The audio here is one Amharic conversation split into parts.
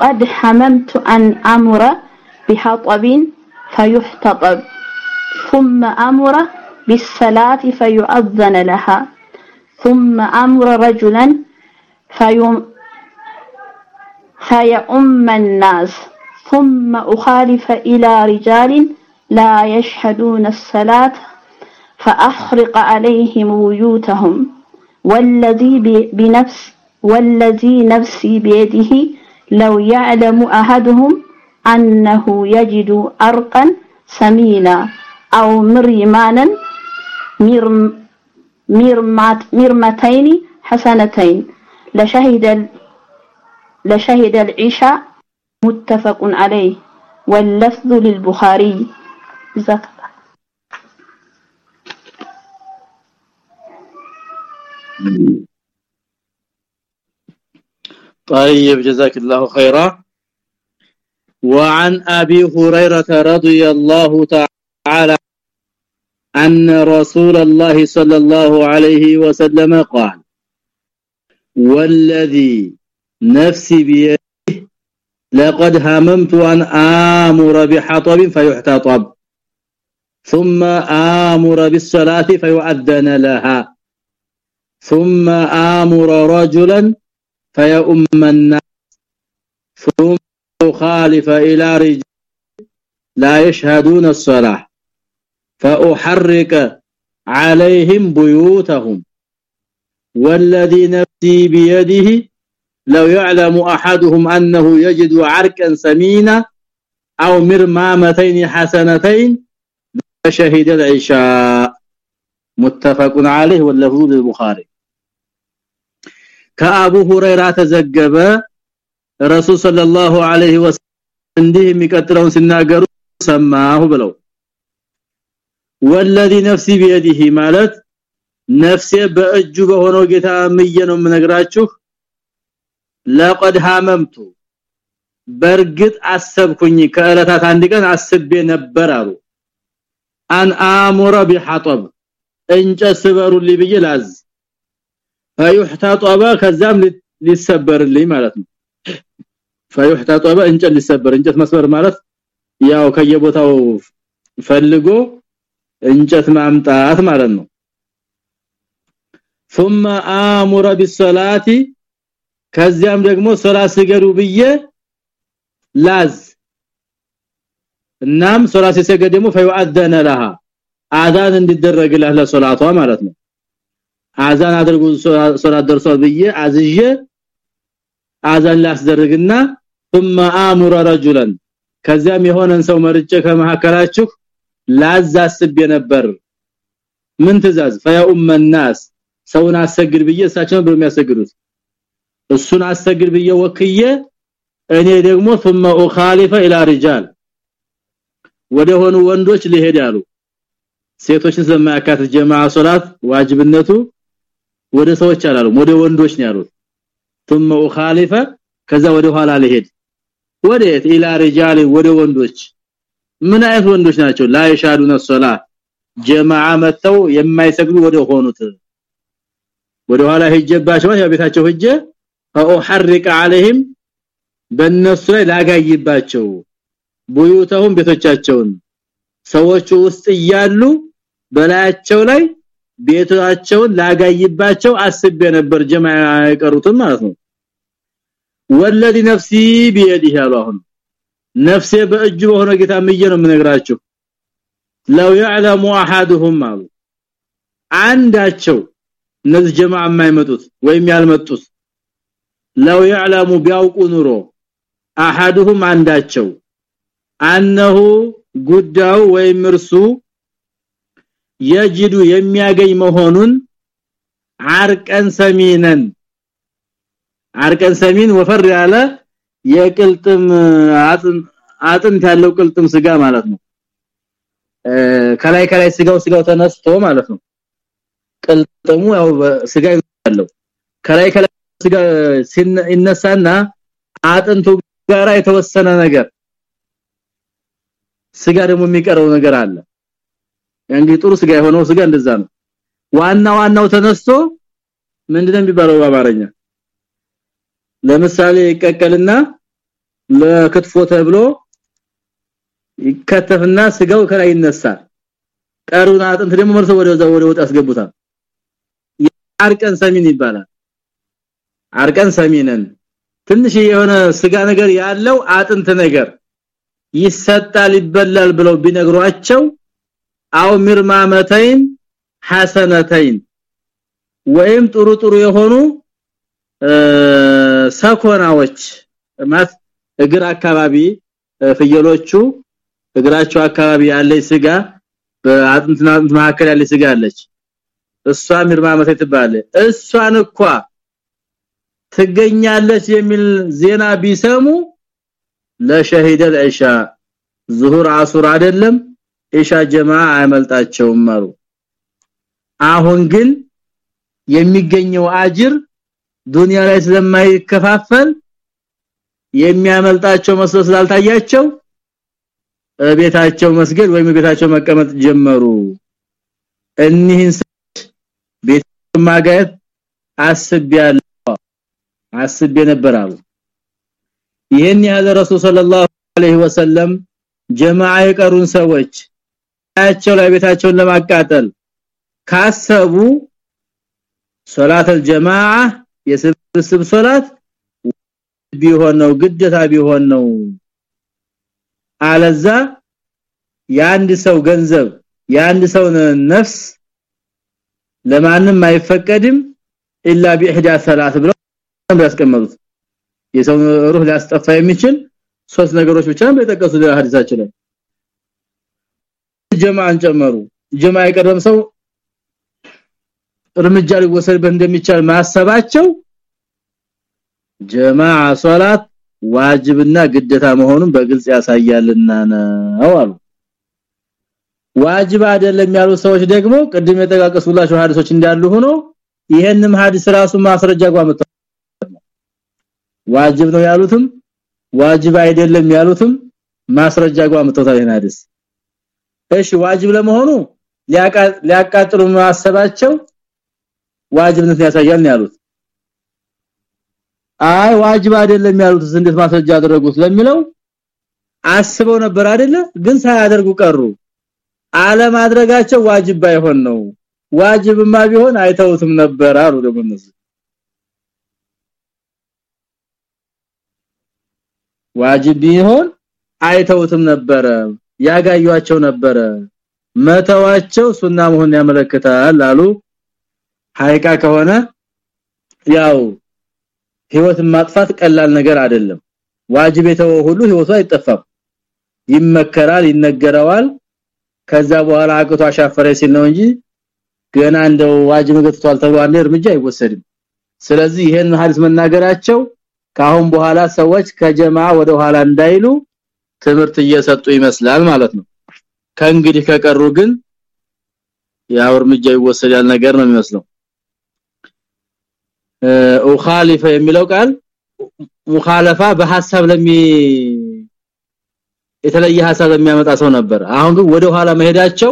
قد حممت أن أمر بحطب فيحتطب ثم أمر بالصلاة فيؤذن لها ثم أمر رجلا فيم فيؤم الناس ثم أخالف إلى رجال لا يشهدون الصلاة فأحرق عليهم بيوتهم والذي بنفس والذي نفسي بيده لو يعلم أحدهم أنه يجد أرقا سمينا أو مريمانا مرم مرمتين حسنتين لشهد لشهد العشاء متفق عليه واللفظ للبخاري. جزاك الله. طيب جزاك الله خيرا. وعن أبي هريرة رضي الله تعالى أن رسول الله صلى الله عليه وسلم قال والذي نفسي بيده لقد هممت أن آمر بحطب فيحتطب ثم آمر بالصلاة فيؤذن لها ثم آمر رجلا فيؤم الناس ثم يخالف إلى رجال لا يشهدون الصلاة فأحرك عليهم بيوتهم والذي نفسي بيده لو يعلم أحدهم أنه يجد عركا سمينا أو مرمامتين حسنتين شهد العشاء. متفق عليه واللفظ للبخاري. ከአቡ ሁረይራ ተዘገበ። ረሱል ሰለላሁ ዐለይሂ ወሰለም እንዲህ የሚቀጥለውን ሲናገሩ ሰማሁ ብለው ወለዚ ነፍሲ በየዲሂ ማለት ነፍሴ በእጁ በሆነው ጌታ ምየ ነው የምነግራችሁ። ለቀድ ሐመምቱ በርግጥ አሰብኩኝ ከእለታት አንድ ቀን አስቤ ነበር አሉ። አን አሙረ ቢሐጠብ እንጨት ስበሩልኝ ብዬ ላዝ ፈዩህታጠባ ከዛም ሊሰበርልኝ ማለት ነው ፈዩህታጠባ እንጨት ሊሰበር እንጨት መስበር ማለት ያው ከየቦታው ፈልጎ እንጨት ማምጣት ማለት ነው ثم امر بالصلاه ከዚያም ደግሞ ሶላት ስገዱ ብዬ ላዝ እናም ሶላት ሲሰገድ ደግሞ ፈይአዘነ لها አዛን እንዲደረግላት ለሶላቷ ማለት ነው አዛን አድርጉ ሶላት ደርሷል ብዬ አዝዤ አዛን ላስደርግና ثم امر رجلا ከዚያም የሆነን ሰው መርጬ ከመሐከላችሁ ላዛስብ ነበር ምን ትእዛዝ ፈያኡመ الناس ሰውን አሰግድ ብዬ እሳቸው ነበር የሚያሰግዱት እሱን አሰግድ ብዬ ወክዬ እኔ ደግሞ ثم اخالف الى رجال ወደ ሆኑ ወንዶች ሊሄድ ያሉ ሴቶችን ስለማያካትት ጀማዓ ሶላት ዋጅብነቱ ወደ ሰዎች አላሉ ወደ ወንዶች ነው ያሉት ثم اخالف ከዛ ወደ ኋላ ሊሄድ ወደ الى رجال ወደ ወንዶች ምን አይነት ወንዶች ናቸው ላ ይሻዱነ ሶላት ጀማዓ መተው የማይሰግዱ ወደ ሆኑት ወደ ኋላ ሄጀባቸው ያው ቤታቸው ሄጀ فاحرق عليهم በእነሱ ላይ ላጋይባቸው ቡዩተሁም ቤቶቻቸውን ሰዎቹ ውስጥ እያሉ በላያቸው ላይ ቤታቸውን ላጋይባቸው አስቤ ነበር ጀማዓ አይቀሩትም ማለት ነው ወለዲ ነፍሲ ቢየዲህ ያሉ አሁን ነፍሴ በእጁ በሆነ ጌታ ምየ ነው የምነግራችሁ ለው يعلم احدهم አሉ አንዳቸው እነዚህ ጀማዓ የማይመጡት ወይም ያልመጡት ለው يعلم ቢያውቁ ኑሮ احدهم አንዳቸው አንነሁ ጉዳዩ ወይም እርሱ የጅዱ የሚያገኝ መሆኑን አርቀን ሰሚነን። አርቀን ሰሚን ወፈር ያለ የቅልጥም አጥንት ያለው ቅልጥም ስጋ ማለት ነው። ከላይ ከላይ ስጋው ስጋው ተነስቶ ማለት ነው። ቅልጥሙ ያው ስጋ ያለው ከላይ ከላይ ስጋ ሲነሳና አጥንቱ ጋራ የተወሰነ ነገር ስጋ ደግሞ የሚቀረው ነገር አለ እንግዲህ ጥሩ ስጋ የሆነው ስጋ እንደዛ ነው። ዋና ዋናው ተነስቶ ምንድነው የሚባለው በአማርኛ? ለምሳሌ ይቀቀልና ለክትፎ ተብሎ ይከተፍና ስጋው ከላይ ይነሳል። ቀሩን አጥንት ደግሞ መልሶ ወደ ወደ ወጥ ያስገቡታል። አርቀን ሰሚን ይባላል። አርቀን ሰሚነን ትንሽ የሆነ ስጋ ነገር ያለው አጥንት ነገር ይሰጣል ይበላል ብለው ቢነግሯቸው አው ምርማመተይን ሐሰነተይን ወይም ጥሩ ጥሩ የሆኑ ሰኮናዎች ማለት እግር አካባቢ ፍየሎቹ እግራቸው አካባቢ ያለች ስጋ በአጥንትና መካከል ያለች ስጋ አለች። እሷ ምርማመተ ትባለ እሷን እንኳ ትገኛለች የሚል ዜና ቢሰሙ ለሸሂደል ዒሻ ዙሁር አሱር አይደለም። ኢሻ ጀማ አይመልጣቸውም አሉ። አሁን ግን የሚገኘው አጅር ዱንያ ላይ ስለማይከፋፈል የሚያመልጣቸው መስሎ ስላልታያቸው ቤታቸው መስገድ ወይም ቤታቸው መቀመጥ ጀመሩ። እኒህን ቤት ማጋየት አስቤያለሁ አስቤ ነበር አሉ። ይሄን ያለ ረሱል ሰለላሁ ዐለይሂ ወሰለም ጀማዓ የቀሩን ሰዎች ያቸው ላይ ቤታቸውን ለማቃጠል ካሰቡ ሶላት አልጀማዓ የስብስብ ሶላት ቢሆን ነው ግዴታ ቢሆን ነው። አለዛ የአንድ ሰው ገንዘብ የአንድ ሰው ነፍስ ለማንም አይፈቀድም ኢላ ቢኢህዳ ሰላት ብለው ያስቀመጡት። የሰው ሩህ ሊያስጠፋ የሚችል ሶስት ነገሮች ብቻ ነው የጠቀሱ ሐዲሳችን ላይ ጀማዓን ጨመሩ። ጀማዓ የቀረም ሰው እርምጃ ሊወሰድበት እንደሚቻል ማሰባቸው ጀማዓ ሶላት ዋጅብና ግዴታ መሆኑን በግልጽ ያሳያልና ነው አሉ። ዋጅብ አይደለም ያሉ ሰዎች ደግሞ ቅድም የተጋቀሱላቸው ሐዲሶች እንዳሉ ሆኖ ይሄንም ሐዲስ ራሱ ማስረጃ ጓመጣ ዋጅብ ነው ያሉትም ዋጅብ አይደለም ያሉትም ማስረጃ ጓመጣው ይሄን ሐዲስ እሺ ዋጅብ ለመሆኑ ሊያቃጥሉ ማሰባቸው ዋጅብነት ያሳያል ነው ያሉት። አይ ዋጅብ አይደለም ያሉት እንዴት ማስረጃ አደረጉት ለሚለው አስበው ነበር አይደለ? ግን ሳያደርጉ ቀሩ። አለማድረጋቸው ዋጅብ ባይሆን ነው። ዋጅብማ ቢሆን አይተውትም ነበር አሉ ደግሞ ዋጅብ ቢሆን አይተውትም ነበረ ያጋዩአቸው ነበረ። መተዋቸው ሱና መሆን ያመለክታል አሉ። ሐቂቃ ከሆነ ያው ህይወትን ማጥፋት ቀላል ነገር አይደለም። ዋጅብ የተወው ሁሉ ህይወቱ አይጠፋም። ይመከራል ይነገረዋል። ከዛ በኋላ አቅቶ አሻፈረ ሲል ነው እንጂ ገና እንደው ዋጅብ ገጥቷል ተብሎ አንድ እርምጃ አይወሰድም። ስለዚህ ይሄን ሐዲስ መናገራቸው ካሁን በኋላ ሰዎች ከጀማ ወደ ኋላ እንዳይሉ ትምህርት እየሰጡ ይመስላል ማለት ነው ከእንግዲህ ከቀሩ ግን ያው እርምጃ ይወሰዳል ነገር ነው የሚመስለው ኡኻሊፈ የሚለው ቃል ሙኻለፋ በሐሳብ ለሚ የተለየ ሐሳብ ለሚያመጣ ሰው ነበር አሁን ግን ወደ ኋላ መሄዳቸው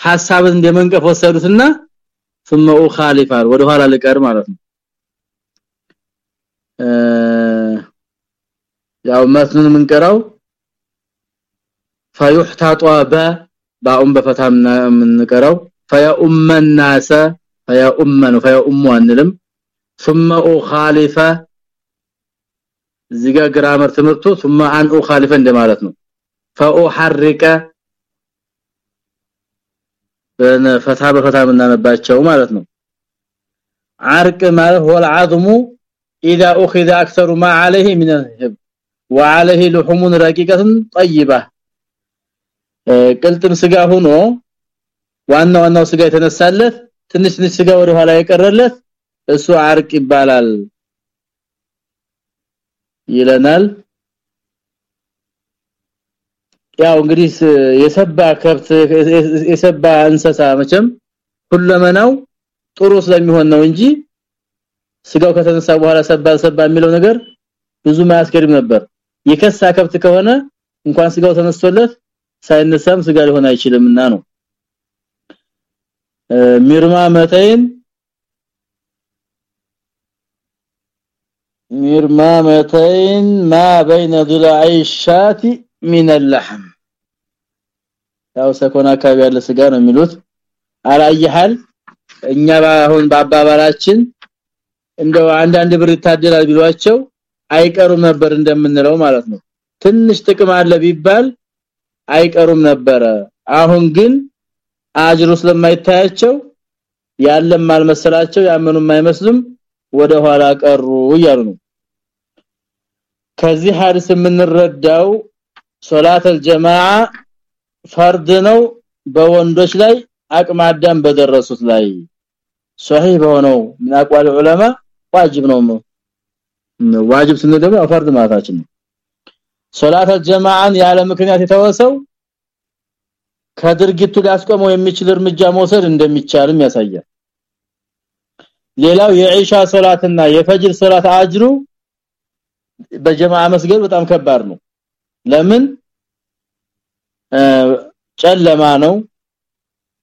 ሐሳብን እንደመንቀፍ ወሰዱትና ثم اخالف ወደ ኋላ ልቀር ማለት ነው ያው መስኑን ምንቀራው فيحتاط ب باء በፈታም ምንቀራው فيؤم الناس فيؤمن فيؤم አንልም ثم اخالف እዚጋ ግራመር ትምርቱ ثم ان اخالف እንደማለት ነው فاحرك ፈታ በፈታ ምናነባቸው ማለት ነው عرق ማለት هو العظم اذا اخذ اكثر ما عليه من الهب وعليه لحوم رقيقه طيبه ቅልጥም ስጋ ሆኖ ዋና ዋናው ስጋ የተነሳለት ትንሽ ትንሽ ስጋ ወደ ኋላ የቀረለት እሱ አርቅ ይባላል ይለናል። ያው እንግዲህ የሰባ ከብት የሰባ እንሰሳ መቼም ሁለመናው ጥሩ ስለሚሆን ነው እንጂ ስጋው ከተነሳ በኋላ ሰባ ሰባ የሚለው ነገር ብዙ ማያስገድም ነበር። የከሳ ከብት ከሆነ እንኳን ስጋው ተነስቶለት ሳይነሳም ስጋ ሊሆን አይችልምና ነው ሚርማ መተይን مرمامتين ما بين ضلعي الشاة من اللحم ያው ሰኮና አካባቢ ያለ ስጋ ነው የሚሉት አላየሃል እኛ ባሁን በአባባላችን እንደው አንዳንድ ብር ይታደላል ቢሏቸው አይቀሩም ነበር እንደምንለው ማለት ነው ትንሽ ጥቅም አለ ቢባል አይቀሩም ነበረ። አሁን ግን አጅሩ ስለማይታያቸው ያለም አልመሰላቸው ያመኑም አይመስልም ወደ ኋላ ቀሩ እያሉ ነው። ከዚህ ሐዲስ የምንረዳው ሶላት አልጀማዓ ፈርድ ነው። በወንዶች ላይ አቅመ አዳም በደረሱት ላይ ሷሂህ በሆነው ምን አቋል ዑለማ? ዋጅብ ነው። ዋጅብ ስንል ደግሞ ፈርድ ማለታችን ነው ሶላት አልጀማዓን ያለ ምክንያት የተወሰው ከድርጊቱ ሊያስቆመው የሚችል እርምጃ መውሰድ እንደሚቻልም ያሳያል። ሌላው የኢሻ ሶላትና የፈጅር ሶላት አጅሩ በጀማዓ መስገድ በጣም ከባድ ነው። ለምን? ጨለማ ነው።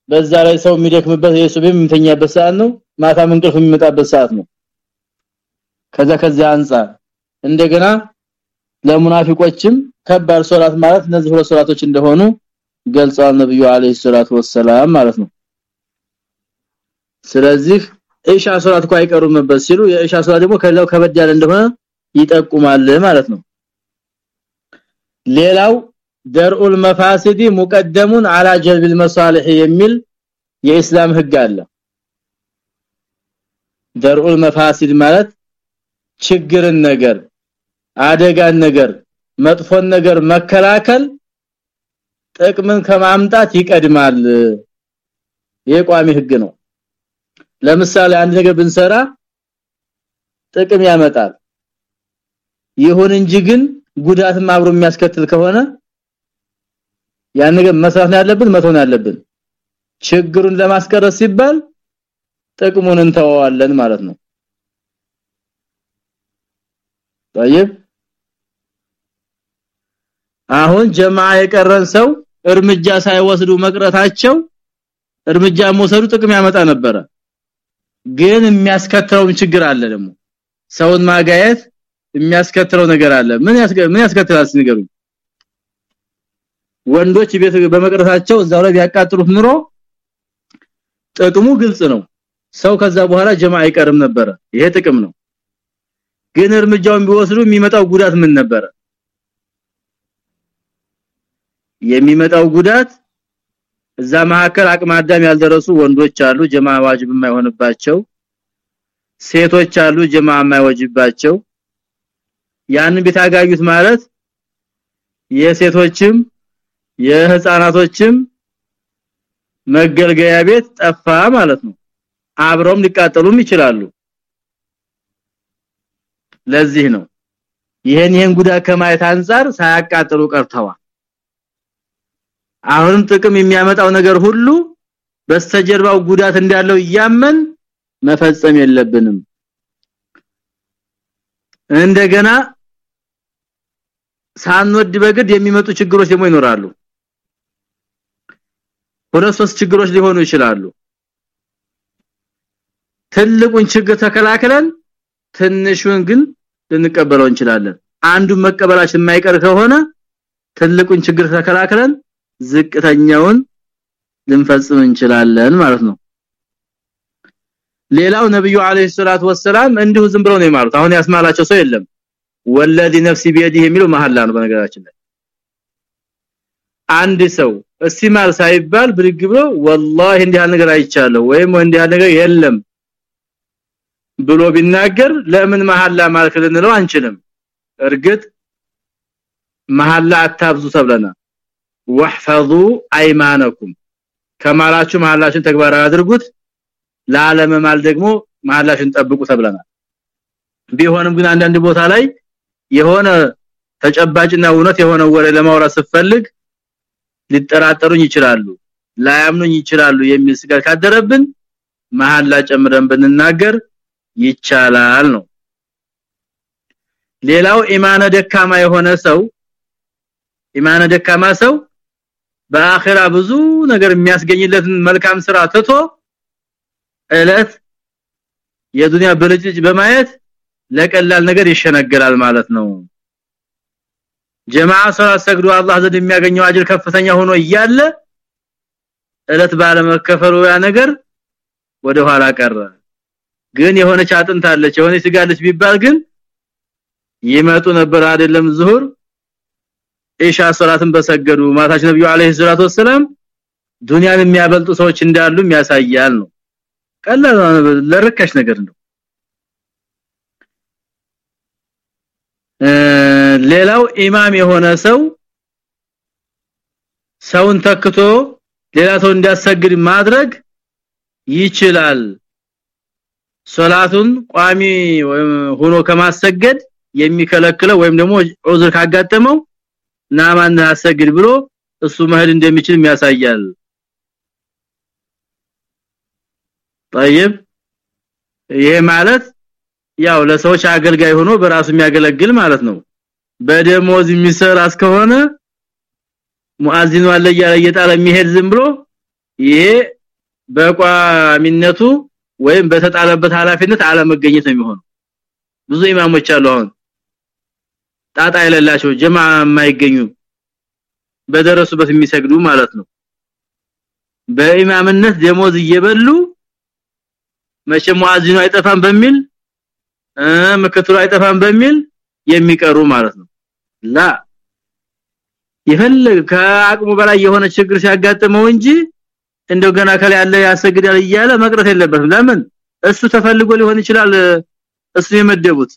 በዛ ላይ ሰው የሚደክምበት የሱብም የሚተኛበት ሰዓት ነው። ማታም እንቅልፍ የሚመጣበት ሰዓት ነው። ከዛ ከዛ አንፃር እንደገና ለሙናፊቆችም ከባድ ሶላት ማለት እነዚህ ሁለት ሶላቶች እንደሆኑ ገልጸዋል ነብዩ አለይሂ ሰላቱ ወሰለም ማለት ነው። ስለዚህ ኢሻ ሶላት እኮ አይቀሩም ነበር ሲሉ የኢሻ ሶላት ደግሞ ከሌላው ከበድ ያለ እንደሆነ ይጠቁማል ማለት ነው። ሌላው ደርኡል መፋሲዲ ሙቀደሙን አላ ጀልብል መሳሊህ የሚል የኢስላም ህግ አለ። ደርኡል መፋሲድ ማለት ችግርን ነገር አደጋን ነገር መጥፎን ነገር መከላከል ጥቅምን ከማምጣት ይቀድማል የቋሚ ህግ ነው ለምሳሌ አንድ ነገር ብንሰራ ጥቅም ያመጣል ይሁን እንጂ ግን ጉዳትም አብሮ የሚያስከትል ከሆነ ያን ነገር መስራት ያለብን መተው ያለብን ችግሩን ለማስቀረት ሲባል ጥቅሙን እንተዋለን ማለት ነው طيب አሁን ጀማዓ የቀረን ሰው እርምጃ ሳይወስዱ መቅረታቸው እርምጃ መውሰዱ ጥቅም ያመጣ ነበረ። ግን የሚያስከትለው ችግር አለ ደግሞ። ሰውን ማጋየት የሚያስከትለው ነገር አለ። ምን ምን ያስከትላል ሲነገሩ ወንዶች ቤት በመቅረታቸው እዛው ላይ ቢያቃጥሉት ኑሮ ጥቅሙ ግልጽ ነው። ሰው ከዛ በኋላ ጀማ አይቀርም ነበረ። ይሄ ጥቅም ነው። ግን እርምጃውን ቢወስዱ የሚመጣው ጉዳት ምን ነበረ የሚመጣው ጉዳት እዛ መካከል አቅመ አዳም ያልደረሱ ወንዶች አሉ ጀማ ዋጅብ የማይሆንባቸው። ሴቶች አሉ ጀማ የማይወጅባቸው። ያንን ቢታጋዩት ማለት የሴቶችም የህፃናቶችም መገልገያ ቤት ጠፋ ማለት ነው። አብረውም ሊቃጠሉም ይችላሉ። ለዚህ ነው ይሄን ይሄን ጉዳት ከማየት አንፃር ሳያቃጥሉ ቀርተዋል አሁንም ጥቅም የሚያመጣው ነገር ሁሉ በስተጀርባው ጉዳት እንዳለው እያመን መፈጸም የለብንም። እንደገና ሳንወድ በግድ የሚመጡ ችግሮች ደግሞ ይኖራሉ። ሁለት ሶስት ችግሮች ሊሆኑ ይችላሉ። ትልቁን ችግር ተከላክለን ትንሹን ግን ልንቀበለው እንችላለን። አንዱን መቀበላችን የማይቀር ከሆነ ትልቁን ችግር ተከላክለን ዝቅተኛውን ልንፈጽም እንችላለን ማለት ነው። ሌላው ነብዩ አለይሂ ሰላቱ ወሰለም እንዲሁ ዝም ብለው ነው የማሉት። አሁን ያስማላቸው ሰው የለም። ወለዲ ነፍሲ ቢየዲህ የሚለው መሐላ ነው በነገራችን ላይ። አንድ ሰው እስቲማል ሳይባል ብድግ ብሎ ወላሂ እንዲህ ነገር አይቻለሁ ወይም እንዲህ ነገር የለም ብሎ ቢናገር ለምን መሐላ ማለት ልንለው አንችልም? እርግጥ መሐላ አታብዙ ተብለና ወህፈዙ አይማነኩም። ከማላችሁ መሐላችሁን ተግባራዊ አድርጉት ለዓለመማል ደግሞ መሐላችሁን ጠብቁ ተብለናል። ቢሆንም ግን አንዳንድ ቦታ ላይ የሆነ ተጨባጭና እውነት የሆነ ወሬ ለማውራት ስፈልግ ሊጠራጠሩኝ ይችላሉ ላያምኑኝ ይችላሉ የሚል ስጋት ካደረብን መሐላ ጨምረን ብንናገር ይቻላል ነው። ሌላው ኢማነ ደካማ የሆነ ሰው ኢማነ ደካማ ሰው በአኺራ ብዙ ነገር የሚያስገኝለትን መልካም ስራ ትቶ እለት የዱንያ ብልጭጭ በማየት ለቀላል ነገር ይሸነገላል ማለት ነው። ጀማዓ ሶላት ሰግዶ አላህ ዘንድ የሚያገኘው አጅር ከፍተኛ ሆኖ እያለ እለት ባለመከፈሉ ያ ነገር ወደ ኋላ ቀረ። ግን የሆነች አጥንት አለች የሆነ ስጋለች ቢባል ግን ይመጡ ነበር አይደለም ዙሁር ኢሻ ሶላትን በሰገዱ ማታች ነብዩ አለይሂ ሰላቱ ወሰለም ዱንያን የሚያበልጡ ሰዎች እንዳሉ የሚያሳያል ነው። ቀላል ለርካሽ ነገር ነው። ሌላው ኢማም የሆነ ሰው ሰውን ተክቶ ሌላ ሰው እንዲያሰግድ ማድረግ ይችላል። ሶላቱን ቋሚ ሆኖ ከማሰገድ የሚከለክለው ወይም ደግሞ ዑዝር ካጋጠመው ናማን አሰግድ ብሎ እሱ መሄድ እንደሚችል የሚያሳያል طيب ይሄ ማለት ያው ለሰዎች አገልጋይ ሆኖ በራሱ የሚያገለግል ማለት ነው በደሞዝ የሚሰራ እስከሆነ ሙአዚኑ አለ ያለ እየጣለ የሚሄድ ዝም ብሎ ይሄ በቋሚነቱ ወይም በተጣለበት ኃላፊነት አለመገኘት ነው የሚሆነው ብዙ ኢማሞች አሉ አሁን ጣጣ የሌላቸው ጀማ የማይገኙ በደረሱበት የሚሰግዱ ማለት ነው። በኢማምነት ደሞዝ እየበሉ መቼ ሙአዚኑ አይጠፋም በሚል ምክትሉ አይጠፋም በሚል የሚቀሩ ማለት ነው። ላ ይፈልግ ከአቅሙ በላይ የሆነ ችግር ሲያጋጥመው እንጂ እንደው ገና ከላይ ያለ ያሰግዳል እያለ መቅረት የለበትም። ለምን? እሱ ተፈልጎ ሊሆን ይችላል እሱ የመደቡት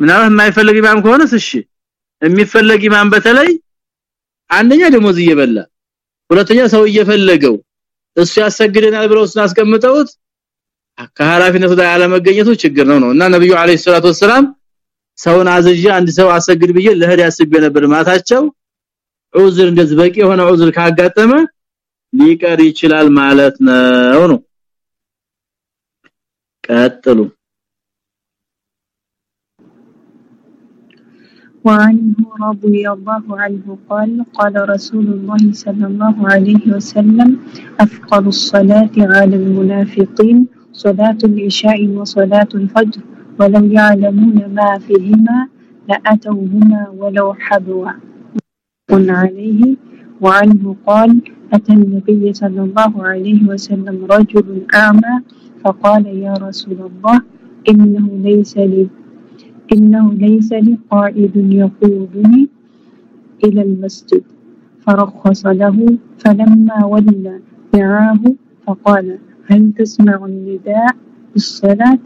ምናልባት የማይፈልግ ኢማም ከሆነስ እሺ። የሚፈልግ ኢማም በተለይ አንደኛ ደሞዝ እየበላ ሁለተኛ ሰው እየፈለገው እሱ ያሰግደናል ብለው ስናስቀምጠውት ከሐላፊነቱ ላይ አለመገኘቱ ችግር ነው ነው። እና ነብዩ አለይሂ ሰላቱ ወሰለም ሰውን አዘዣ አንድ ሰው አሰግድ ብዬ ለህድ ያስብ ነበር ማታቸው ዑዝር እንደዚህ በቂ የሆነ ዑዝር ካጋጠመ ሊቀር ይችላል ማለት ነው ነው። ቀጥሉ وعنه رضي الله عنه قال قال رسول الله صلى الله عليه وسلم أفقر الصلاة على المنافقين صلاة العشاء وصلاة الفجر ولو يعلمون ما فيهما لأتوهما ولو حبوا. عليه. وعنه قال أتى النبي صلى الله عليه وسلم رجل أعمى فقال يا رسول الله إنه ليس لي إنه ليس لي قائد يقودني إلى المسجد. فرخص له فلما ولى دعاه فقال هل تسمع النداء بالصلاة؟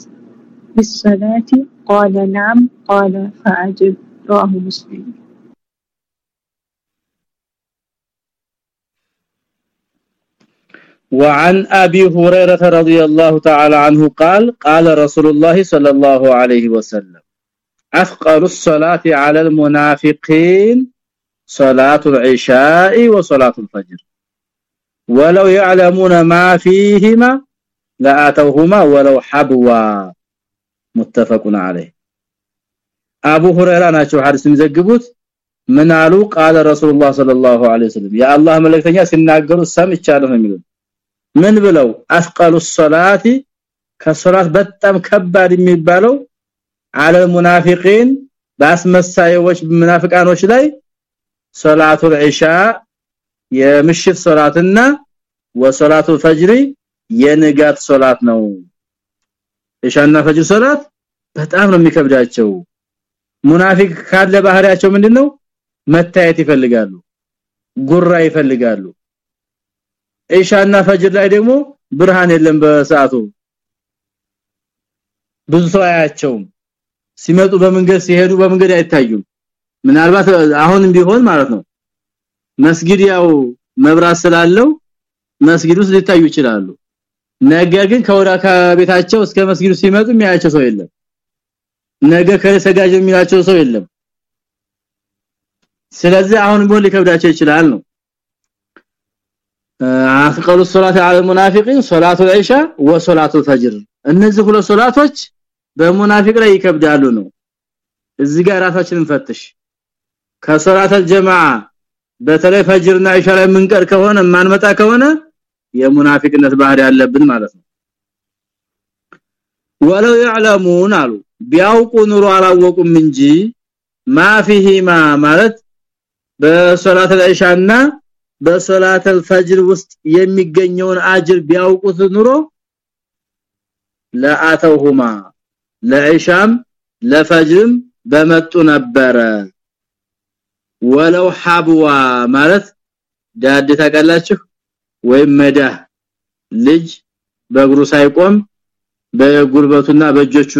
بالصلاة؟ قال نعم. قال فأجب. رواه مسلم. وعن أبي هريرة رضي الله تعالى عنه قال قال رسول الله صلى الله عليه وسلم اثقل الصلاه على المنافقين صلاه العشاء وصلاه الفجر ولو يعلمون ما فيهما لاتوهما ولو حبوا متفق عليه ابو هريره ናቸው ሐዲስ የሚዘግቡት ምን አሉ قال رسول الله صلى الله عليه وسلم يا الله መልእክተኛ ሲናገሩ ሰምቻለሁ ነው የሚሉት ምን ብለው አስቀሉ ሶላቲ ከሶላት በጣም ከባድ የሚባለው አለ ሙናፊቂን ባስመሳዮች ሙናፊቃኖች ላይ ሶላቱል ዒሻ የምሽት ሶላትና ወሶላቱ ፈጅሪ የንጋት ሶላት ነው። ዒሻና ፈጅር ሶላት በጣም ነው የሚከብዳቸው። ሙናፊቅ ካለ ባህሪያቸው ምንድነው? መታየት ይፈልጋሉ ጉራ ይፈልጋሉ። ኢሻና ፈጅር ላይ ደግሞ ብርሃን የለም በሰዓቱ። ብዙ ሰው አያቸውም ሲመጡ በመንገድ ሲሄዱ በመንገድ አይታዩም። ምናልባት አሁንም ቢሆን ማለት ነው። መስጊድ ያው መብራት ስላለው መስጊድ ውስጥ ሊታዩ ይችላሉ። ነገር ግን ከወራ ቤታቸው እስከ መስጊዱ ሲመጡ የሚያያቸው ሰው የለም። ነገ ከሰጋጅ የሚያያቸው ሰው የለም። ስለዚህ አሁን ቢሆን ሊከብዳቸው ይችላል ነው? አስቀሉ ሶላት አለ ሙናፊቂን ሶላቱ ዒሻ ወሶላቱ ፈጅር። እነዚህ ሁለት ሶላቶች በሙናፊቅ ላይ ይከብዳሉ ነው። እዚህ ጋር ራሳችንን ፈትሽ። ከሶላተል ጀማዓ በተለይ ፈጅርና ኢሻ ላይ ምንቀር ከሆነ ማንመጣ ከሆነ የሙናፊቅነት ባህሪ ያለብን ማለት ነው። ወለው يعلمون አሉ። ቢያውቁ ኑሮ አላወቁም እንጂ ማፊሂማ ማለት በሶላተል ኢሻና በሶላተል ፈጅር ውስጥ የሚገኘውን አጅር ቢያውቁት ኑሮ ለአተውሁማ ለኢሻም ለፈጅርም በመጡ ነበረ። ወለው ሐብዋ ማለት ዳድ ታቀላችሁ ወይም መዳ ልጅ በእግሩ ሳይቆም በጉልበቱና በእጆቹ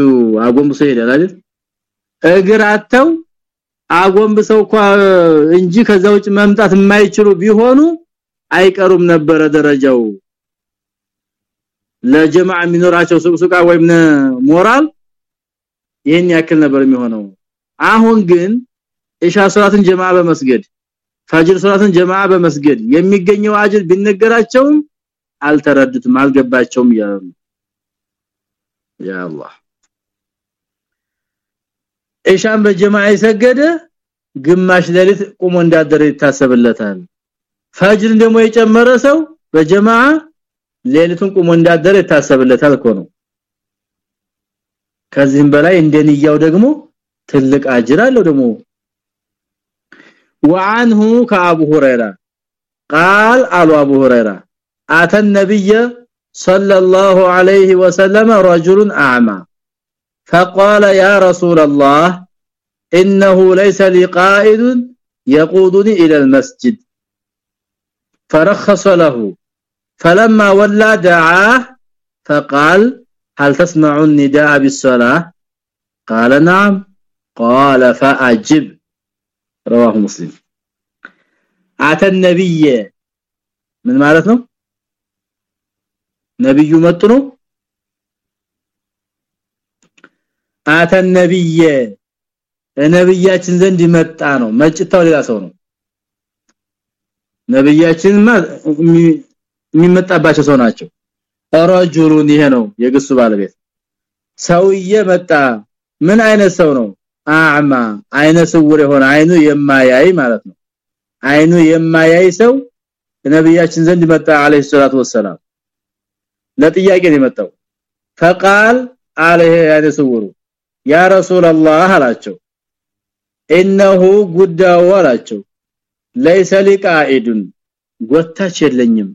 አጎንብሰው ይሄዳል አይደል? እግር አተው አጎንብሰው እንጂ ከዛ ውጭ መምጣት የማይችሉ ቢሆኑ አይቀሩም ነበረ ደረጃው። ለጀማዓ የሚኖራቸው ሱቅሱቃ ወይም ሞራል ይሄን ያክል ነበር የሚሆነው። አሁን ግን ኢሻ ሶላትን ጀማዓ በመስገድ ፈጅር ሶላትን ጀማዓ በመስገድ የሚገኘው አጅር ቢነገራቸውም አልተረዱትም አልገባቸውም ይላሉ ያ አላህ። ኢሻን በጀማዓ የሰገደ ግማሽ ሌሊት ቁሞ እንዳደረ ይታሰብለታል። ፈጅርን ደግሞ የጨመረ ሰው በጀማዓ ሌሊቱን ቁሞ እንዳደረ ይታሰብለታል እኮ ነው ከዚህም በላይ እንደንያው ደግሞ ትልቅ አጅር አለው ደግሞ وعنه كابو هريره قال ابو ابو هريره اتى النبي صلى الله عليه وسلم رجل اعمى فقال يا رسول الله انه ليس لي قائد يقودني الى المسجد فرخص له فلما ولى دعاه فقال هل تسمع النداء بالصلاه قال نعم قال فاجب رواه مسلم اتى النبي ምን ማለት ነው ነብዩ መጡ ነው አተ ነብየ ነብያችን ዘንድ መጣ ነው መጭታው ሌላ ሰው ነው ነብያችንማ የሚመጣባቸው ሰው ናቸው ረጁሉን ይሄ ነው የግሱ ባለቤት ሰውዬ መጣ ምን አይነት ሰው ነው አዕማ አይነ ስውር የሆነ አይኑ የማያይ ማለት ነው አይኑ የማያይ ሰው ነብያችን ዘንድ መጣ አለይሂ ሰላቱ ወሰለም ለጥያቄ ነው የመጣው فقال عليه አይነ ስውሩ ያ ረሱላህ አላቸው ኢነሁ ጉዳው አላቸው ለይሰ ሊቃኢዱን ጎታች የለኝም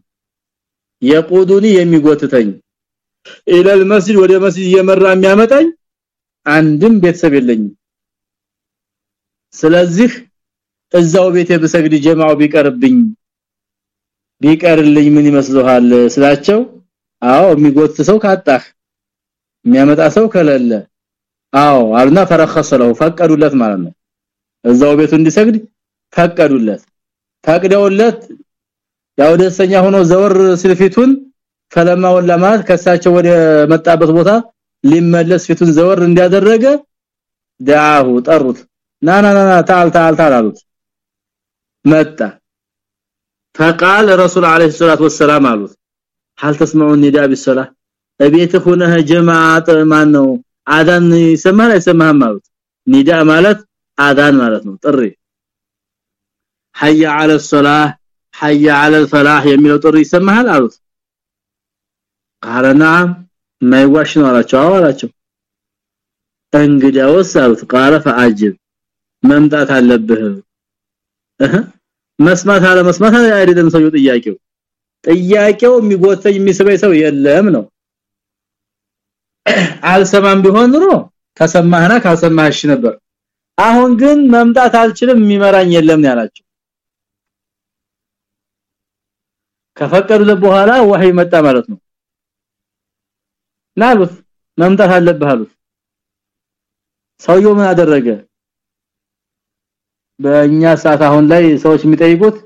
የቁዱኒ የሚጎትተኝ ኢለል መስጂድ ወደ መስጂድ የመራ የሚያመጣኝ አንድም ቤተሰብ የለኝም። ስለዚህ እዛው ቤቴ ብሰግድ ጀማው ቢቀርብኝ ቢቀርልኝ ምን ይመስልሃል ስላቸው አዎ የሚጎት ሰው ካጣህ የሚያመጣ ሰው ከሌለ አዎ አሉና ፈረخصለው ፈቀዱለት ማለት ነው። እዛው ቤቱ እንዲሰግድ ፈቀዱለት። ፈቅደውለት ያው ደስተኛ ሆኖ ዘወር ስልፊቱን ፈለማ ወለማት ከሳቸው ወደ መጣበት ቦታ ሊመለስ ፊቱን ዘወር እንዲያደረገ ዳሁ ጠሩት ና ና ና ታል ታል ታል አሉት መጣ فقال رسول عليه الصلاه والسلام አሉት هل تسمعوا النداء بالصلاه እቤት ሆነህ ጀማዓት ማን ነው አዳን ይሰማል አይሰማህም አሉት ኒዳ ማለት አዳን ማለት ነው ጥሪ حي على الصلاه حي على الفلاح የሚለው ጥሪ ይሰማሃል አሉት قال نعم ማይዋሽ ነው አላቸው አላቸው እንግዲያውስ አሉት قال فاجب መምጣት አለብህ መስማት አለ መስማት አይደለም ሰው ጥያቄው ጥያቄው የሚጎተኝ የሚስበይ ሰው የለም ነው አልሰማም ቢሆን ኑሮ ከሰማህና ካልሰማህሽ ነበር አሁን ግን መምጣት አልችልም የሚመራኝ የለም ነው ከፈቀዱለት በኋላ ወህይ መጣ ማለት ነው። ናሉት መምጣት አለብህ አሉት። ሰውየው ምን አደረገ? በእኛ ሰዓት አሁን ላይ ሰዎች የሚጠይቁት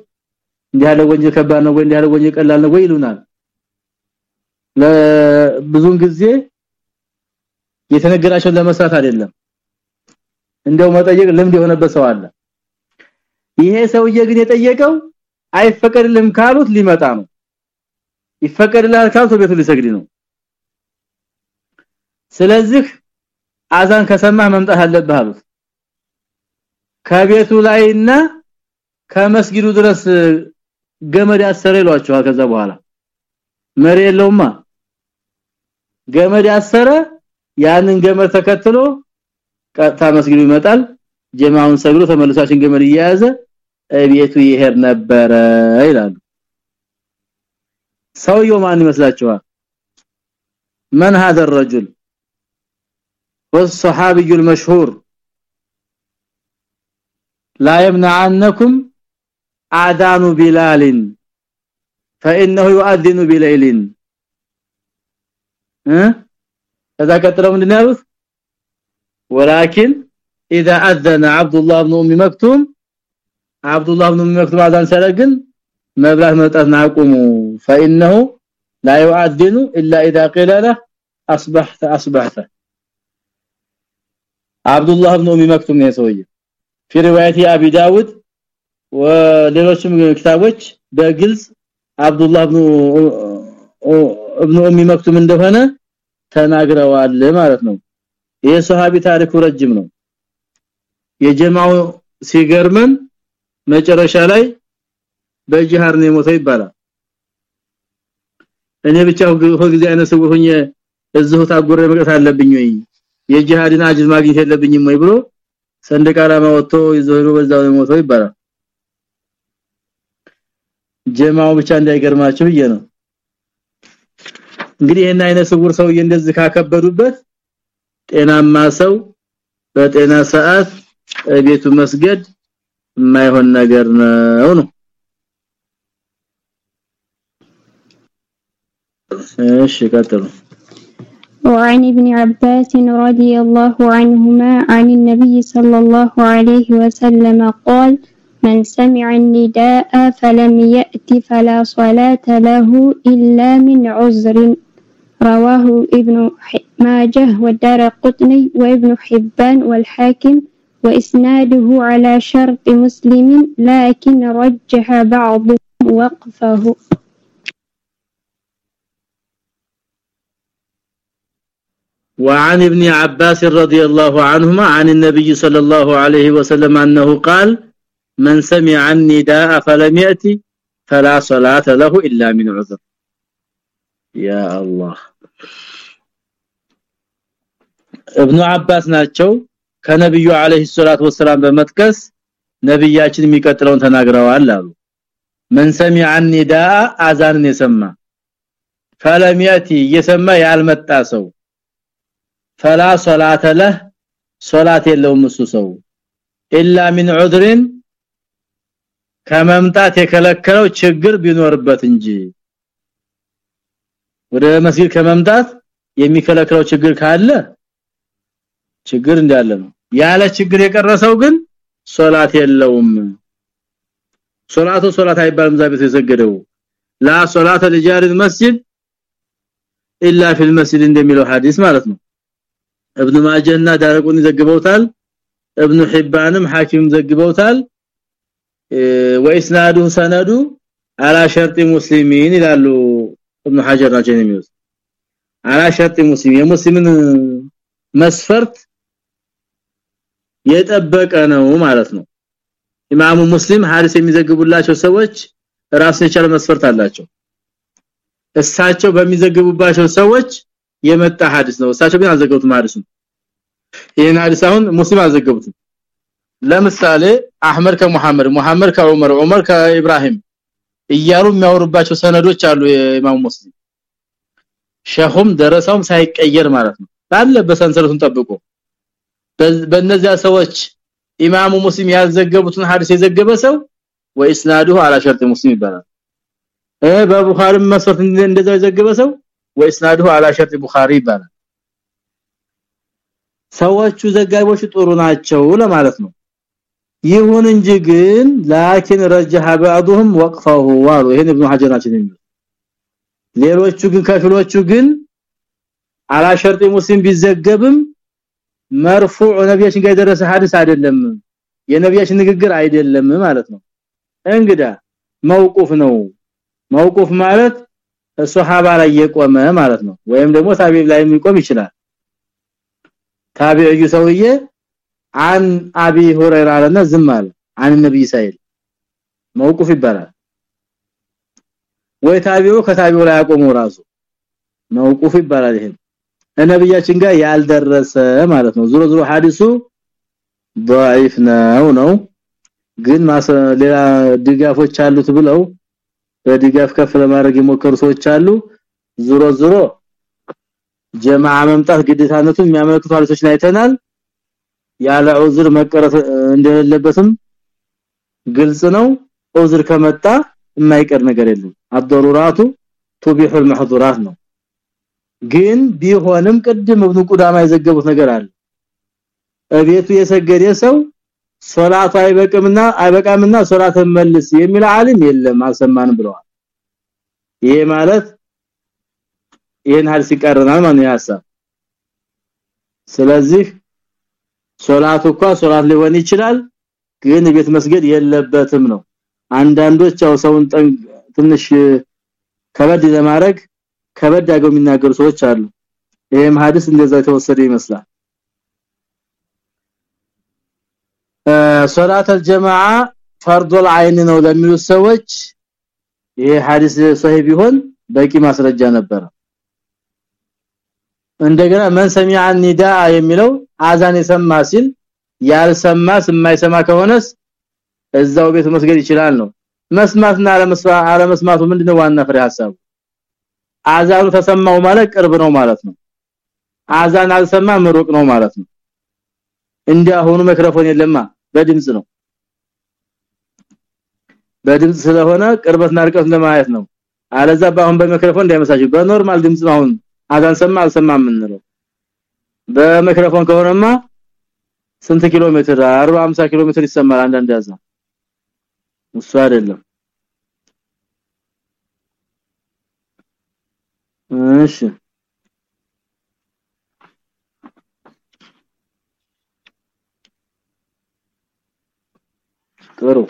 እንዲህ ያለ ወንጀል ከባድ ነው ወይ እንዲህ ያለ ወንጀል ቀላል ነው ወይ ይሉናል። ለብዙን ጊዜ የተነገራቸውን ለመስራት አይደለም። እንደው መጠየቅ ልምድ የሆነበት ሰው አለ። ይሄ ሰውዬ ግን የጠየቀው አይፈቀድልም ካሉት ሊመጣ ነው። ይፈቀድልሃል ካሉት ቤቱ ሊሰግድ ነው። ስለዚህ አዛን ከሰማህ መምጣት አለብህ አሉት። ከቤቱ ላይና ከመስጊዱ ድረስ ገመድ ያሰረ ይሏቸዋል። ከዛ በኋላ መሪ የለውማ። ገመድ ያሰረ ያንን ገመድ ተከትሎ ቀጥታ መስጊዱ ይመጣል። ጀማውን ሰግዶ ተመልሳችን ገመድ እየያዘ ቤቱ ይሄድ ነበረ ይላሉ ሰውየው ማን ይመስላችኋል من هذا الرجل والصحابي المشهور لا يمنعنكم اذان بلال فانه يؤذن بليل ها ከዛ ቀጥለው ምንድነው ያሉት ولكن اذا اذن عبد الله بن ام مكتوم عبد الله بن ام مكتوم አዛን ሲያደርግን መብላት መጣት ናቁሙ فانه لا يؤذن الا اذا قيل له اصبحت اصبحت عبد الله بن ام مكتوم ነው ሰውዬ في روايه ابي داود ወሌሎችም ክታቦች በግልጽ አብዱላህ ኢብኑ ኢብኑ ኡሚ መክቱም እንደሆነ ተናግረዋል ማለት ነው ይሄ ሱሐቢ ታሪኩ ረጅም ነው የጀማው ሲገርመን መጨረሻ ላይ በጂሃር ነው የሞተው ይባላል። እኔ ብቻ ጊዜ አይነ ሰው ሆኜ እዚሁ ታጎረ አለብኝ ወይ? የጂሃድን አጅዝ ማግኘት የለብኝም ወይ ብሎ ሰንደቅ ዓላማ ወጥቶ ይዘው በዛው ነው ሞተው ይባላል። ጀማው ብቻ እንዳይገርማቸው ብዬ ነው። እንግዲህ ይሄን አይነ ስውር ሰው እንደዚህ ካከበዱበት ጤናማ ሰው በጤና ሰዓት ቤቱ መስገድ የማይሆን ነገር ነው ነው እሺ ቀጥሉ وعن ابن عباس رضي الله عنهما عن النبي صلى الله عليه وسلم قال من سمع النداء فلم يأت فلا صلاة له إلا من عذر رواه ابن ماجه والدار قطني وابن حبان والحاكم وإسناده على شرط مسلم لكن رجح بعضهم وقفه. وعن ابن عباس رضي الله عنهما عن النبي صلى الله عليه وسلم أنه قال من سمع النداء فلم يأتي فلا صلاة له إلا من عذر. يا الله. ابن عباس ناتشو ከነብዩ አለይሂ ሰላቱ ወሰለም በመጥቀስ ነብያችን የሚቀጥለውን ተናግረዋል አሉ من سمع النداء አዛንን የሰማ فلم يأتي የሰማ ያልመጣ ሰው فلا صلاه له ሶላት የለውም እሱ ሰው الا من عذر ከመምጣት የከለከለው ችግር ቢኖርበት እንጂ ወደ መስጊድ ከመምጣት የሚከለክለው ችግር ካለ ችግር እንዳለ ነው። ያለ ችግር የቀረሰው ግን ሶላት የለውም። ሶላቱ ሶላት አይባልም ዛቤት የሰገደው። ላ ሶላተ ለጃሪል መስጂድ ኢላ ፊል መስጂድ እንደሚለው ሐዲስ ማለት ነው። ኢብኑ ማጀና ዳረቁን ዘግበውታል። ኢብኑ ሒባንም ሐኪም ዘግበውታል። ወኢስናዱ ሰነዱ አላ ሸርጥ ሙስሊሚን ይላሉ ኢብኑ ሐጀር ናቸው የሚሉት። አላ ሸርጥ ሙስሊም የሙስሊምን መስፈርት የጠበቀ ነው ማለት ነው። ኢማሙ ሙስሊም ሐዲስ የሚዘግቡላቸው ሰዎች ራስን የቻለ መስፈርት አላቸው። እሳቸው በሚዘግቡባቸው ሰዎች የመጣ ሐዲስ ነው። እሳቸው ግን አልዘገቡትም ሐዲሱን ይሄን ሐዲስ አሁን ሙስሊም አልዘገቡትም። ለምሳሌ አህመድ ከመሐመድ መሐመድ ከዑመር ዑመር ከኢብራሂም እያሉ የሚያወሩባቸው ሰነዶች አሉ የኢማሙ ሙስሊም። ሸኹም ደረሰውም ሳይቀየር ማለት ነው። ባለበት ሰንሰለቱን ጠብቆ በእነዚያ ሰዎች ኢማሙ ሙስሊም ያዘገቡትን ሐዲስ የዘገበ ሰው ወኢስናዱሁ አላ ሸርጥ ሙስሊም ይባላል እ በቡኻሪም መስፈርት እንደዛው የዘገበ ሰው ወኢስናዱሁ አላ ሸርጥ ቡኻሪ ይባላል ሰዎቹ ዘጋቢዎች ጥሩ ናቸው ለማለት ነው ይሁን እንጂ ግን ላኪን ረጀሐ بعضهم وقفه ዋሉ ይሄን ኢብኑ ሐጀር ናቸው የሚሉት ሌሎቹ ግን ከፊሎቹ ግን አላ ሸርጥ ሙስሊም ቢዘገብም መርፉዕ ነብያችን ጋር የደረሰ ሐዲስ አይደለም። የነብያችን ንግግር አይደለም ማለት ነው። እንግዳ መውቁፍ ነው። መውቁፍ ማለት ሱሐባ ላይ የቆመ ማለት ነው። ወይም ደግሞ ታቢዕ ላይ የሚቆም ይችላል። ታቢዑ ሰውዬ አን አቢ ሁረይራ አለና ዝም አለ። አን ነብይ ሳይል መውቁፍ ይባላል። ወይ ታቢዑ ከታቢዑ ላይ አቆመው ራሱ መውቁፍ ይባላል ይሄ ነብያችን ጋር ያልደረሰ ማለት ነው ዙሮ ዙሮ ሐዲሱ ضعيف ነው ነው ግን ሌላ ድጋፎች አሉት ብለው በድጋፍ ከፍ ለማድረግ የሞከሩ ሰዎች አሉ ዙሮ ዙሮ ጀማዓ መምጣት ግዴታነቱን የሚያመለክቱ ሐዲሶችን አይተናል ያለ ዑዝር መቀረት እንደሌለበትም ግልጽ ነው ዑዝር ከመጣ የማይቀር ነገር የለም አደሩራቱ ቱቢሁ المحظورات ነው ግን ቢሆንም ቅድም ኢብኑ ቁዳማ የዘገቡት ነገር አለ። እቤቱ የሰገደ ሰው ሶላቱ አይበቅምና አይበቃምና ሶላት መልስ የሚል ዓለም የለም አልሰማንም ብለዋል። ይሄ ማለት ይሄን ሐዲስ ይቀርናል ማለት ያሳብ ስለዚህ ሶላቱ እንኳን ሶላት ሊሆን ይችላል ግን ቤት መስገድ የለበትም ነው። አንዳንዶች ያው ሰውን ትንሽ ከበድ ለማድረግ ከበድ ያገው የሚናገሩ ሰዎች አሉ ይሄም ሐዲስ እንደዛ የተወሰደ ይመስላል ሶላት الجماعه فرض العين ነው ለሚሉ ሰዎች ይሄ ሐዲስ ሶሂህ ቢሆን በቂ ማስረጃ ነበር እንደገና መን ሰሚዐ النداء የሚለው አዛን የሰማ ሲል ያልሰማ የማይሰማ ከሆነስ እዛው ቤት መስገድ ይችላል ነው መስማትና አለመስማቱ ምንድነው ዋና ፍሬ ሐሳቡ አዛኑ ተሰማው ማለት ቅርብ ነው ማለት ነው። አዛን አልሰማም ሩቅ ነው ማለት ነው። እንዲያ ሆኖ ማይክሮፎን የለማ በድምጽ ነው። በድምጽ ስለሆነ ቅርበትና ርቀት ለማየት ነው። አለዛ ባሁን በማይክሮፎን እንዳይመሳችሁ በ normal ድምጽ ነው አሁን አዛን ሰማ አልሰማ የምንለው። በማይክሮፎን ከሆነማ ስንት ኪሎ ሜትር? 40 50 ኪሎ ሜትር ይሰማል አንዳንድ ያዛ እሱ አይደለም ماشي. اختاروا.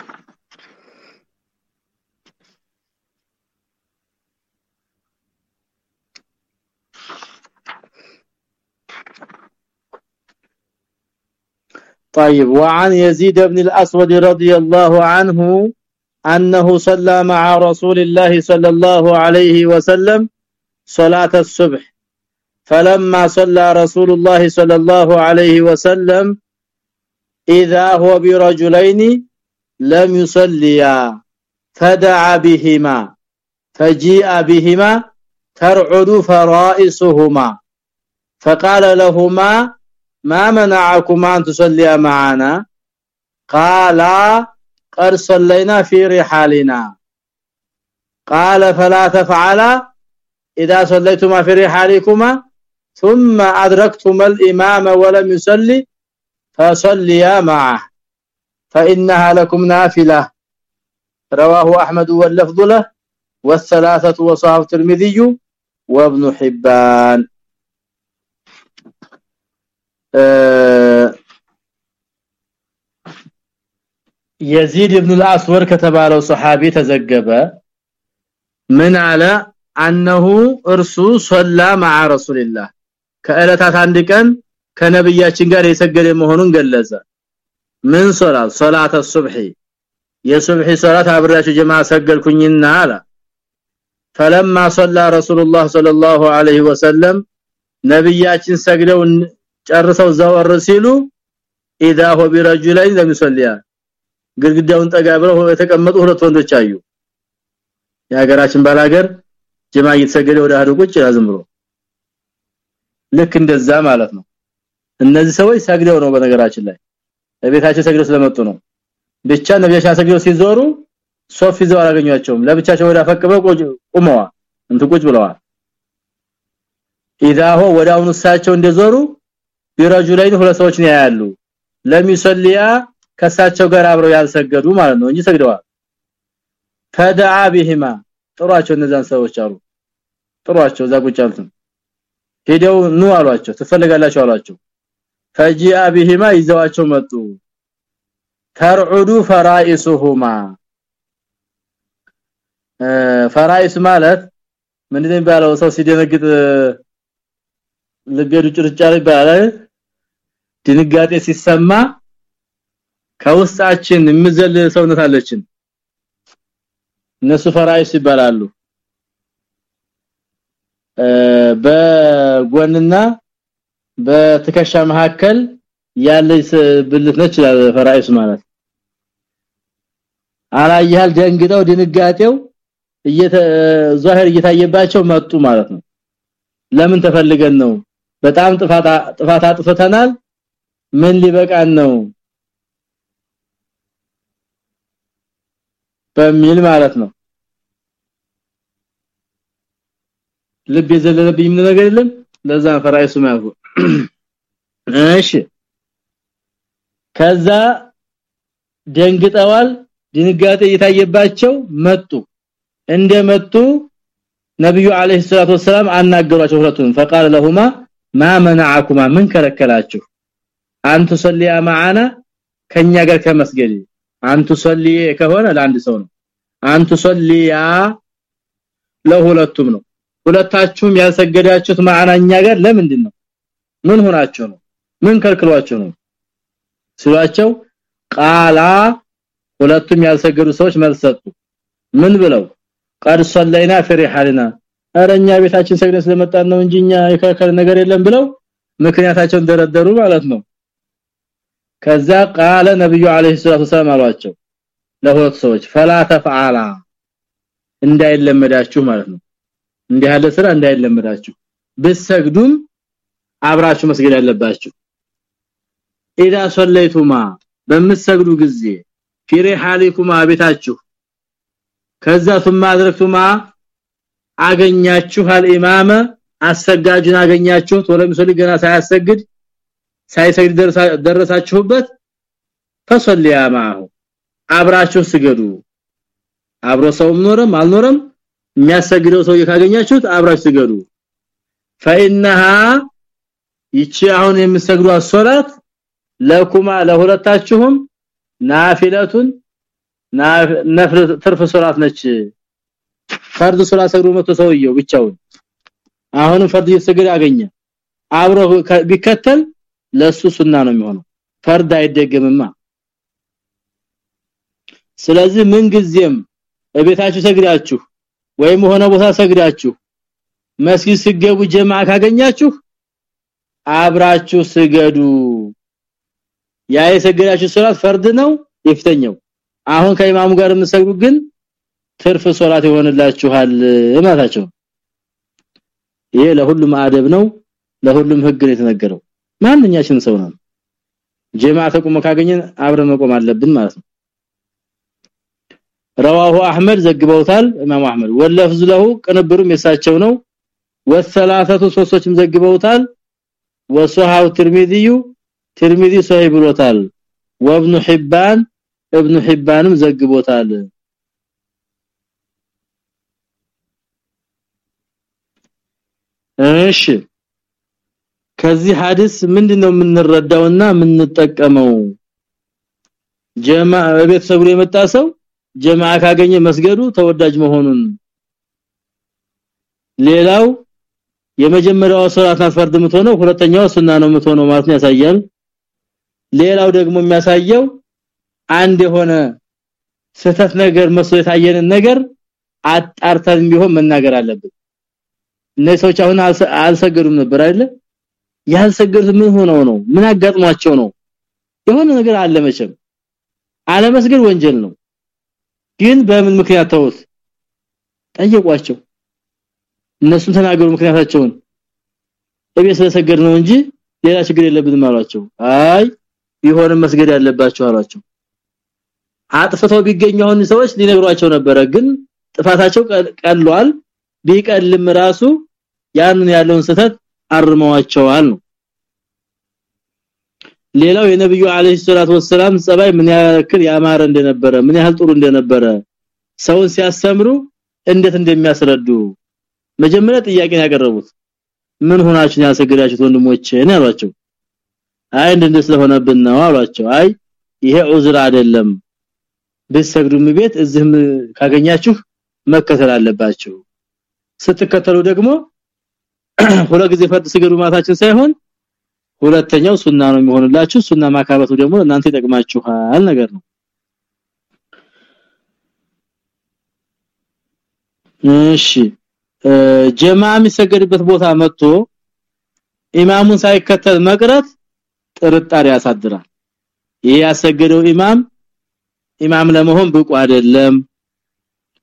طيب وعن يزيد بن الأسود رضي الله عنه أنه صلى مع رسول الله صلى الله عليه وسلم صلاة الصبح. فلما صلى رسول الله صلى الله عليه وسلم إذا هو برجلين لم يصليا فدعا بهما فجيء بهما ترعد فرائسهما فقال لهما ما منعكما أن تصليا معنا؟ قال قد صلينا في رحالنا. قال فلا تفعلا؟ إذا صليتما في رحالكما ثم أدركتما الإمام ولم يصلي فصليا معه فإنها لكم نافلة. رواه أحمد واللفظ له والثلاثة وصححه الترمذي وابن حبان. آه، يزيد بن الأسور كتب على صحابي تزجبه من على انه እርሱ صلى مع رسول الله ከእለታት አንድ ቀን ከነብያችን ጋር የሰገደ መሆኑን ገለጸ ምን ሶላት ሶላት الصبح የሱብሂ ሶላት አብራችሁ ጀማ ሰገድኩኝና አለ فلما صلى رسول الله صلى الله عليه وسلم ነብያችን ሰግደው ጨርሰው ዘወር ሲሉ اذا هو برجلين لم يصليا ግድግዳውን ጠጋ ብለው የተቀመጡ ሁለት ወንዶች አዩ የሀገራችን ባላገር ጀማ እየተሰገደ ወደ አዱ ቁጭ ያዝም ብሎ። ልክ እንደዛ ማለት ነው። እነዚህ ሰዎች ሰግደው ነው በነገራችን ላይ። በቤታቸው ሰግደው ስለመጡ ነው። ብቻ ነብያችን ሰግደው ሲዞሩ ሶፍ ይዘው አላገኟቸውም። ለብቻቸው ወደ አፈቅበው ቁመዋል። እንት ቁጭ ብለዋል። ኢዳሆ ወዳውኑ እሳቸው እንደዞሩ ቢረጁላይን ሁለት ሰዎች ነው ያያሉ። ለሚሰልያ ከሳቸው ጋር አብረው ያልሰገዱ ማለት ነው እንጂ ሰግደዋል። ፈዳአ ቢሂማ ጥሯቸው እነዛን ሰዎች አሉ ጥሯቸው እዛ ቁጭ አሉት ሄደው ኑ አሏቸው ትፈልጋላችሁ አሏቸው። ፈጂአ ቢሂማ ይዘዋቸው መጡ። ተርዑዱ ፈራኢሱሁማ። ፈራኢስ ማለት ምንድነው የሚባለው? ሰው ሲደነግጥ ልቤዱ ጭርጫሪ ይባላል ድንጋጤ ሲሰማ ከውስጣችን የምዘል ሰውነት አለችን። እነሱ ፈራይስ ይባላሉ በጎንና በትከሻ መካከል ያለች ብልት ነች ፈራኢስ ማለት። አላየሃል? ደንግጠው ድንጋጤው ዛህር እየታየባቸው መጡ ማለት ነው። ለምን ተፈልገን ነው? በጣም ጥፋታ ጥፋታ አጥፍተናል። ምን ሊበቃን ነው? በሚል ማለት ነው ልብ የዘለለብኝ ነገር የለም ለዛ ፈራይሱ ማያውቁ እሺ ከዛ ደንግጠዋል ድንጋጤ እየታየባቸው መጡ እንደመጡ ነብዩ አለይሂ ሰላቱ ወሰለም አናገሯቸው ሁለቱም فقال لهما ما منعكما من ከለከላችሁ አንተ ሶሊያ ማዓና ከኛ ጋር ከመስገድ አንተ ሶሊ ከሆነ ለአንድ ሰው ነው አንተ ሶሊያ ለሁለቱም ነው ሁለታችሁም ያልሰገዳችሁት ማዓናኛ ጋር ለምንድን ነው ምን ሆናችሁ ነው? ምን ከልክሏችሁ ነው? ሲሏቸው ቃላ ሁለቱም ያልሰገዱ ሰዎች መልሰጡ ምን ብለው? ቀድ ሰለይና ፍሪሐልና አረኛ ቤታችን ሰግደን ስለመጣን ነው እንጂኛ የከከለ ነገር የለም ብለው ምክንያታቸውን ደረደሩ ማለት ነው። ከዛ ቃለ ነብዩ አለይሂ ሰላቱ ሰላም አሏቸው ለሁለት ሰዎች ፈላ ተፈዓላ እንዳይለመዳችሁ ማለት ነው እንዲህ ያለ ስራ እንዳይለመዳችሁ ብትሰግዱም አብራችሁ መስገድ ያለባችሁ ኢዳ ሶለይቱማ በምትሰግዱ ጊዜ ፊሪሃሊኩማ ቤታችሁ ከዛ ثم አድረክቱማ አገኛችሁ አልኢማመ አሰጋጁን አገኛችሁት። ወለም ሶሊ ገና ሳያሰግድ ሳይሰግድ ደረሳችሁበት ፈሰሊያ ማሁ አብራችሁ ስገዱ። አብሮ ሰውም ኖረም አልኖረም የሚያሰግደው ሰው ካገኛችሁት አብራችሁ ስገዱ فانها ይቺ አሁን የምትሰግዱት ሶላት ለኩማ ለሁለታችሁም ናፊለቱን ነፍር ትርፍ ሶላት ነች ፈርድ ሶላት ሰግዶ መቶ ሰውየው ብቻውን አሁን ፈርድ እየሰገደ አገኘ አብሮ ቢከተል ለሱ ሱና ነው የሚሆነው ፈርድ አይደገምማ ስለዚህ ምን ጊዜም እቤታችሁ ሰግዳችሁ ወይም ሆነ ቦታ ሰግዳችሁ መስጊድ ስገቡ ጀማዓ ካገኛችሁ አብራችሁ ስገዱ። ያ የሰገዳችሁ ሶላት ፈርድ ነው የፊተኛው። አሁን ከኢማሙ ጋር የምትሰግዱ ግን ትርፍ ሶላት ይሆንላችኋል ማለታቸው። ይሄ ለሁሉም አደብ ነው ለሁሉም ህግ ነው የተነገረው። ማንኛችን ሰው ነው? ጀማዓ ተቆመ ካገኘን አብረን መቆም አለብን ማለት ነው رواه احمد ዘግበውታል ኢማሙ አህመድ ወለፍዝ له ቅንብሩም የሳቸው ነው ወሰላሰቱ ሶስቶችም ዘግበውታል ወሱሃው ትርሚዚዩ ትርሚዚ ሰሂህ ብሎታል ወብኑ ሒባን እብኑ ሒባንም ዘግቦታል እሺ ከዚህ ሐዲስ ምንድነው የምንረዳውና የምንጠቀመው ጀማዓ ቤተሰቡ የመጣ ሰው ጀማዓ ካገኘ መስገዱ ተወዳጅ መሆኑን። ሌላው የመጀመሪያው ሶላት ፈርድ ምትሆነው ሁለተኛው ሱና ነው ምትሆነው ማለት ያሳያል። ሌላው ደግሞ የሚያሳየው አንድ የሆነ ስህተት ነገር መስሎ የታየንን ነገር አጣርተን ቢሆን መናገር አለብን። እነዚህ ሰዎች አሁን አልሰገዱም ነበር አይደል ያልሰገዱት ምን ሆነው ነው? ምን አጋጥሟቸው ነው? የሆነ ነገር አለ መቼም። አለመስገድ ወንጀል ነው ግን በምን ምክንያት ተውት ጠየቋቸው። እነሱን ተናገሩ ምክንያታቸውን። እቤት ስለሰገድ ነው እንጂ ሌላ ችግር የለብንም አሏቸው። አይ ቢሆንም መስገድ ያለባቸው አሏቸው። አጥፍተው ቢገኙ አሁን ሰዎች ሊነግሯቸው ነበረ ግን ጥፋታቸው ቀሏል። ቢቀልም ራሱ ያንን ያለውን ስህተት አርመዋቸዋል ነው ሌላው የነብዩ አለይሂ ሰላቱ ወሰለም ጸባይ ምን ያክል ያማረ እንደነበረ ምን ያህል ጥሩ እንደነበረ ሰውን ሲያስተምሩ እንዴት እንደሚያስረዱ መጀመሪያ ጥያቄ ያቀረቡት ምን ሆናችሁ ያሰገዳችሁት ወንድሞቼ? ነው ያሏቸው አይ እንደ ስለሆነብን ነው አሏቸው። አይ ይሄ ዑዝር አይደለም። ብትሰግዱም ቤት እዚህም ካገኛችሁ መከተል አለባችሁ። ስትከተሉ ደግሞ ሁለት ጊዜ ፈርድ ስገዱ ማታችን ሳይሆን ሁለተኛው ሱና ነው የሚሆንላችሁ። ሱና ማካበቱ ደግሞ እናንተ ይጠቅማችኋል ነገር ነው። እሺ። ጀማ የሚሰገድበት ቦታ መጥቶ ኢማሙን ሳይከተል መቅረት ጥርጣሬ ያሳድራል። ይሄ ያሰገደው ኢማም ኢማም ለመሆን ብቁ አይደለም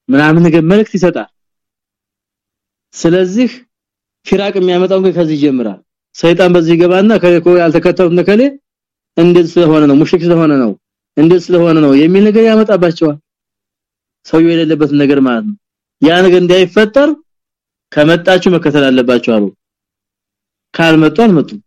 ምናምን ነገር መልእክት ይሰጣል። ስለዚህ ፊራቅ የሚያመጣው ከዚህ ይጀምራል ሰይጣን በዚህ ይገባና ከኮ ያልተከተሉት ነከሌ እንዴት ስለሆነ ነው? ሙሽክ ስለሆነ ነው? እንዴት ስለሆነ ነው? የሚል ነገር ያመጣባቸዋል። ሰው የሌለበት ነገር ማለት ነው። ያ ነገር እንዳይፈጠር ከመጣችሁ መከተል አለባችሁ አሉ። ካልመጡ አልመጡም